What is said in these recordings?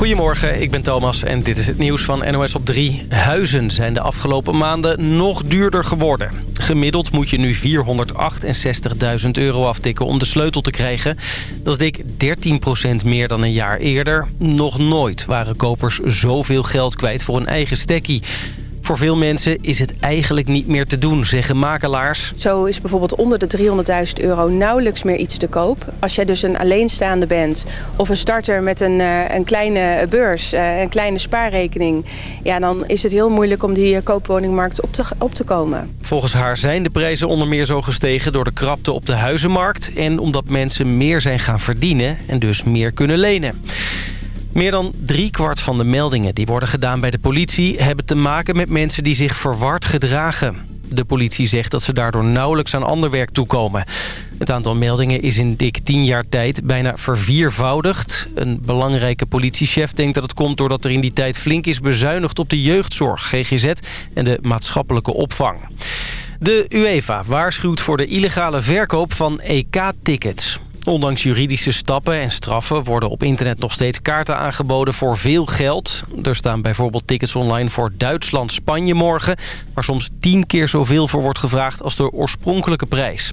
Goedemorgen, ik ben Thomas en dit is het nieuws van NOS op 3. Huizen zijn de afgelopen maanden nog duurder geworden. Gemiddeld moet je nu 468.000 euro aftikken om de sleutel te krijgen. Dat is dik 13% meer dan een jaar eerder. Nog nooit waren kopers zoveel geld kwijt voor een eigen stekkie. Voor veel mensen is het eigenlijk niet meer te doen, zeggen makelaars. Zo is bijvoorbeeld onder de 300.000 euro nauwelijks meer iets te koop. Als jij dus een alleenstaande bent of een starter met een, eh, een kleine beurs, eh, een kleine spaarrekening... Ja, dan is het heel moeilijk om die eh, koopwoningmarkt op te, op te komen. Volgens haar zijn de prijzen onder meer zo gestegen door de krapte op de huizenmarkt... en omdat mensen meer zijn gaan verdienen en dus meer kunnen lenen. Meer dan driekwart van de meldingen die worden gedaan bij de politie... hebben te maken met mensen die zich verward gedragen. De politie zegt dat ze daardoor nauwelijks aan ander werk toekomen. Het aantal meldingen is in dik tien jaar tijd bijna verviervoudigd. Een belangrijke politiechef denkt dat het komt doordat er in die tijd flink is bezuinigd op de jeugdzorg, GGZ en de maatschappelijke opvang. De UEFA waarschuwt voor de illegale verkoop van EK-tickets. Ondanks juridische stappen en straffen worden op internet nog steeds kaarten aangeboden voor veel geld. Er staan bijvoorbeeld tickets online voor Duitsland-Spanje morgen... waar soms tien keer zoveel voor wordt gevraagd als de oorspronkelijke prijs.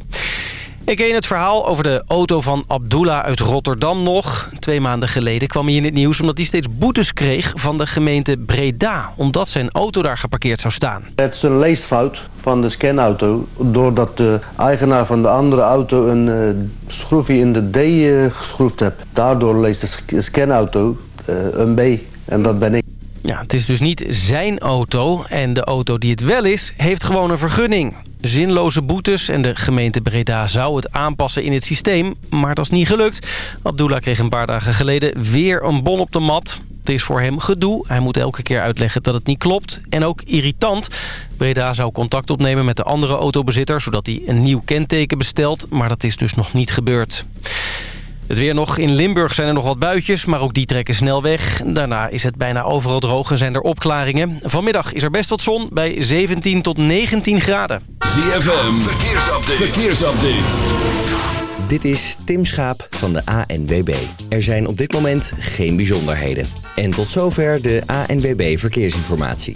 Ik ken het verhaal over de auto van Abdullah uit Rotterdam nog. Twee maanden geleden kwam hij in het nieuws omdat hij steeds boetes kreeg van de gemeente Breda. Omdat zijn auto daar geparkeerd zou staan. Het is een leesfout van de scanauto. Doordat de eigenaar van de andere auto een uh, schroefje in de D uh, geschroefd heeft. Daardoor leest de scanauto uh, een B. En dat ben ik. Ja, het is dus niet zijn auto. En de auto die het wel is, heeft gewoon een vergunning. Zinloze boetes en de gemeente Breda zou het aanpassen in het systeem. Maar dat is niet gelukt. Abdullah kreeg een paar dagen geleden weer een bon op de mat. Het is voor hem gedoe. Hij moet elke keer uitleggen dat het niet klopt. En ook irritant. Breda zou contact opnemen met de andere autobezitter... zodat hij een nieuw kenteken bestelt. Maar dat is dus nog niet gebeurd. Het weer nog. In Limburg zijn er nog wat buitjes, maar ook die trekken snel weg. Daarna is het bijna overal droog en zijn er opklaringen. Vanmiddag is er best wat zon bij 17 tot 19 graden. ZFM, verkeersupdate. verkeersupdate. Dit is Tim Schaap van de ANWB. Er zijn op dit moment geen bijzonderheden. En tot zover de ANWB Verkeersinformatie.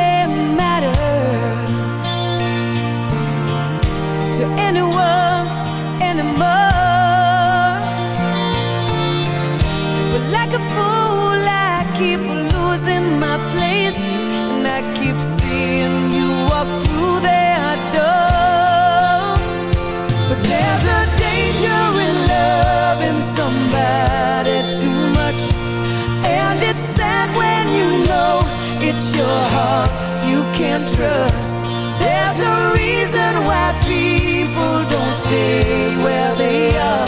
Can't trust. There's a reason why people don't stay where they are.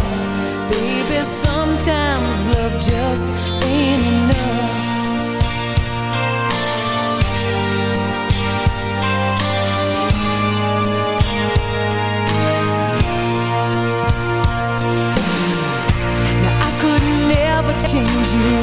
Baby, sometimes love just ain't enough. Now I could never change you.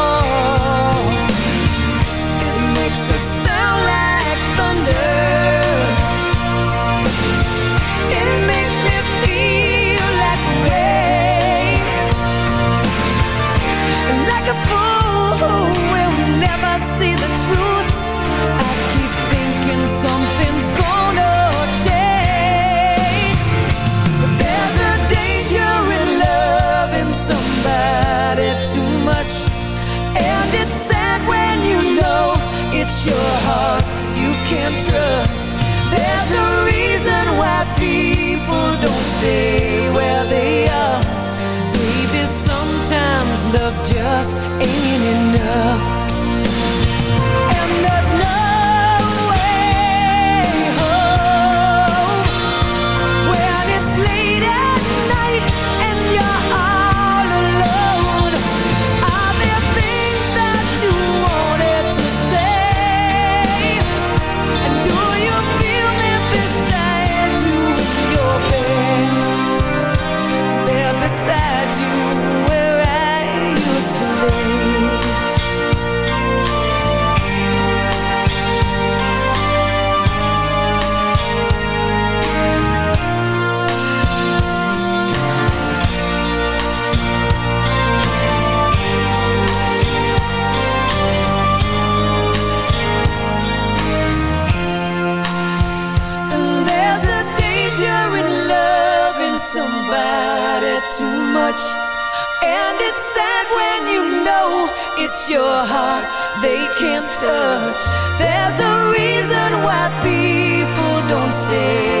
the reason why people don't stay where they are. Baby, sometimes love just ain't enough. And it's sad when you know it's your heart they can't touch. There's a reason why people don't stay.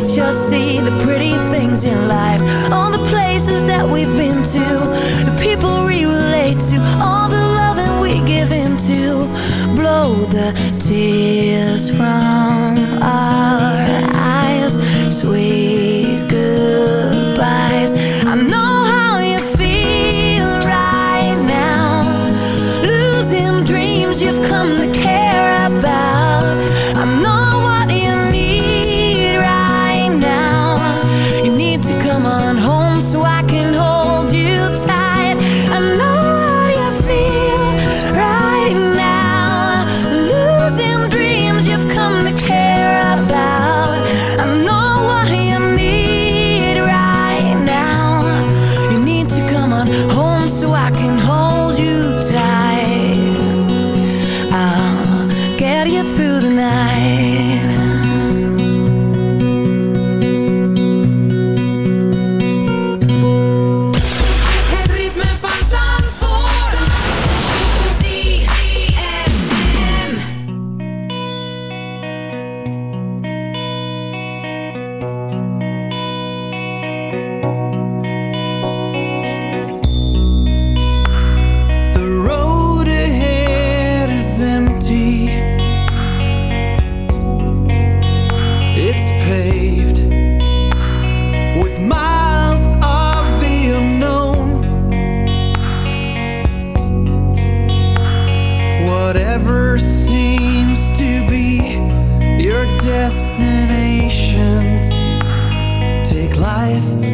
Lost will see the pretty things life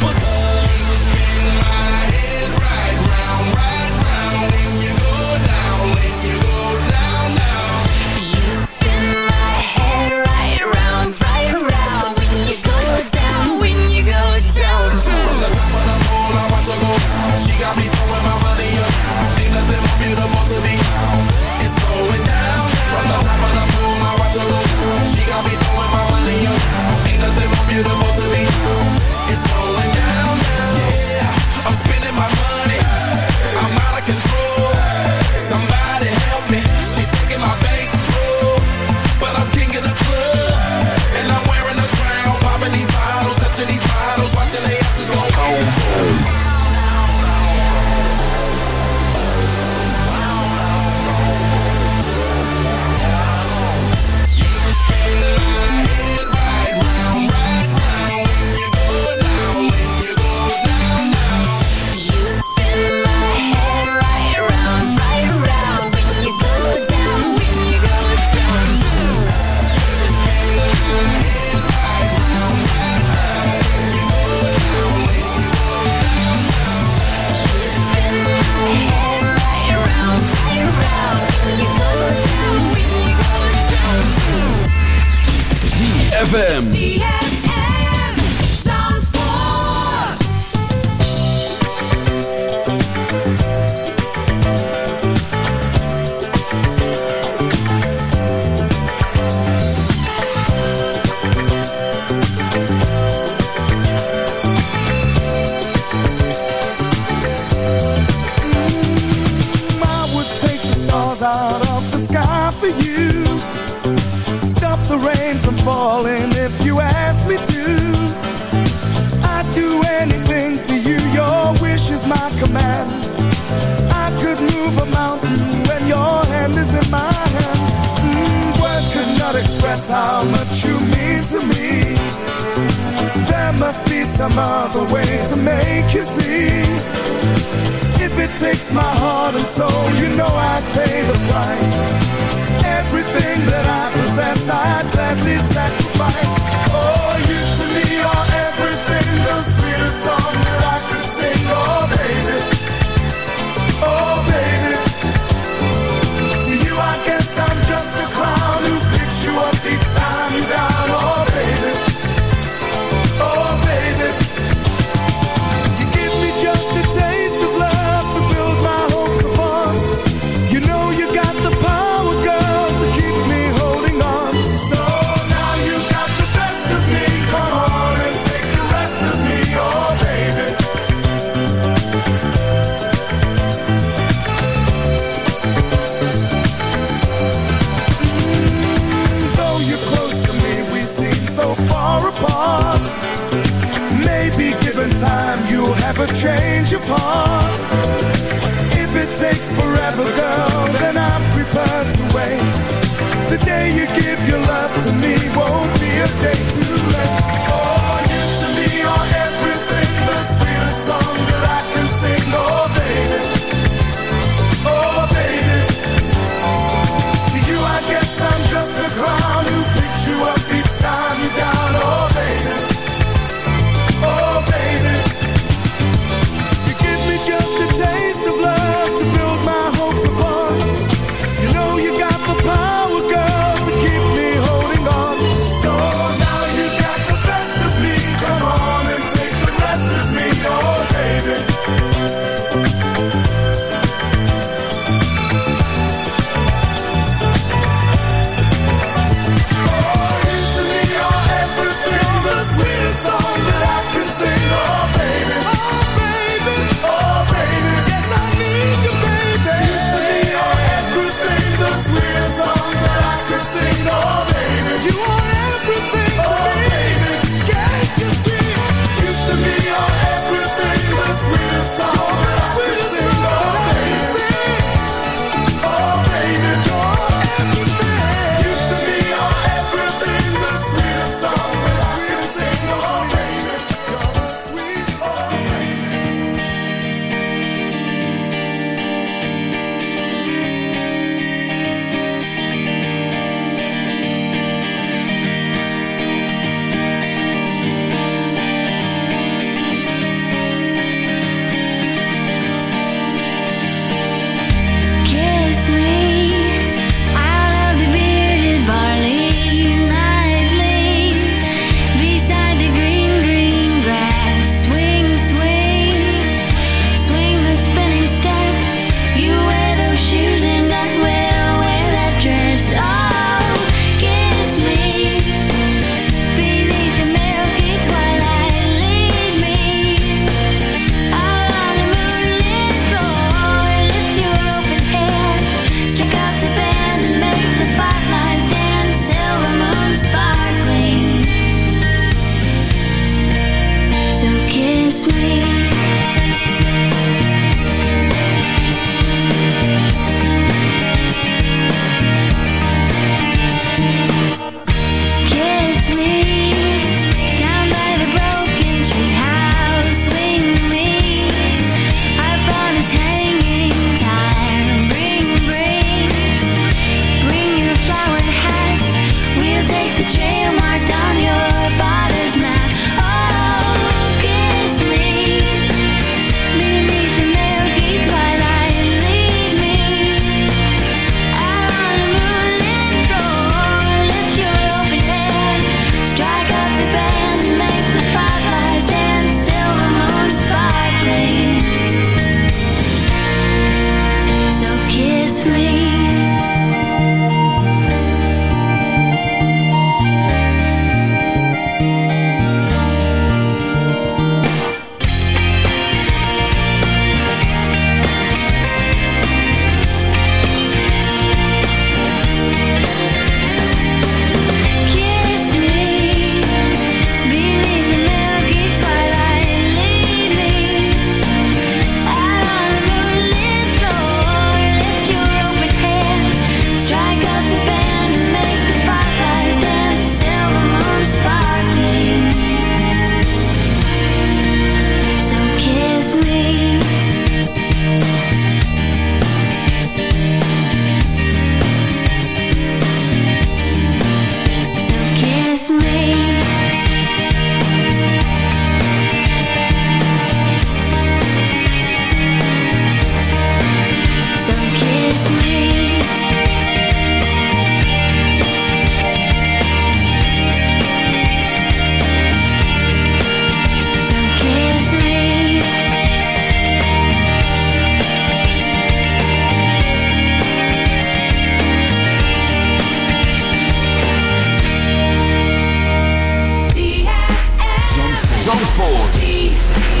Zandvoort.